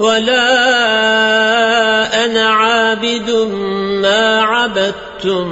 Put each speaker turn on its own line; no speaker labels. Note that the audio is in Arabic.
ولا أنا عابد ما عبدتم